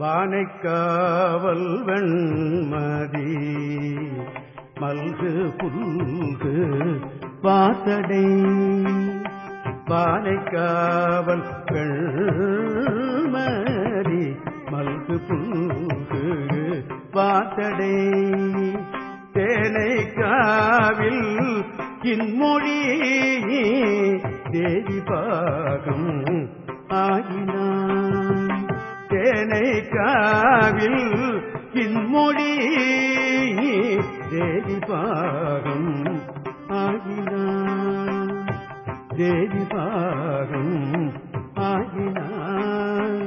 வானைக்காவல் வெண்மதி மல்கு புல்கு பாத்தடை பானைக்காவல் வெண்மதி மல்கு புல்கு பாத்தடை தேனை காவில் இன்மொழி தேவி பாகம் ஆகினான். தேனை காவில் இன்மொழி தேவி பாகம் ஆகினான். தேவி பாகம் ஆகினான்.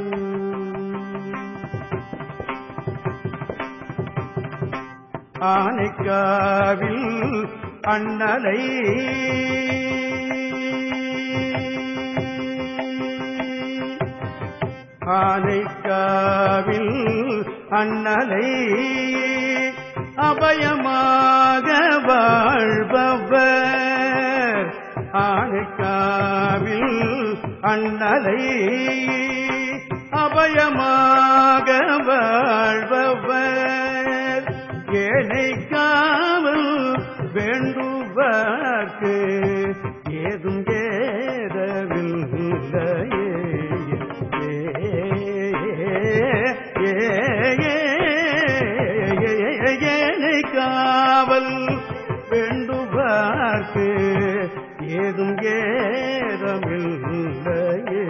ஆனைக்காவில் அண்ணலை ஆனைக்காவில் அண்ணலை அபயமாக வாழ்பவர். ஆனைக்காவில் அண்ணலை அபயமாக வாழ்பவர். ஏனைக்காவல் வேண்டுவர்க்கு ஏதும் ஏழை காவல் வேண்டுபார்க்கு ஏதும் ஏதமில்லையே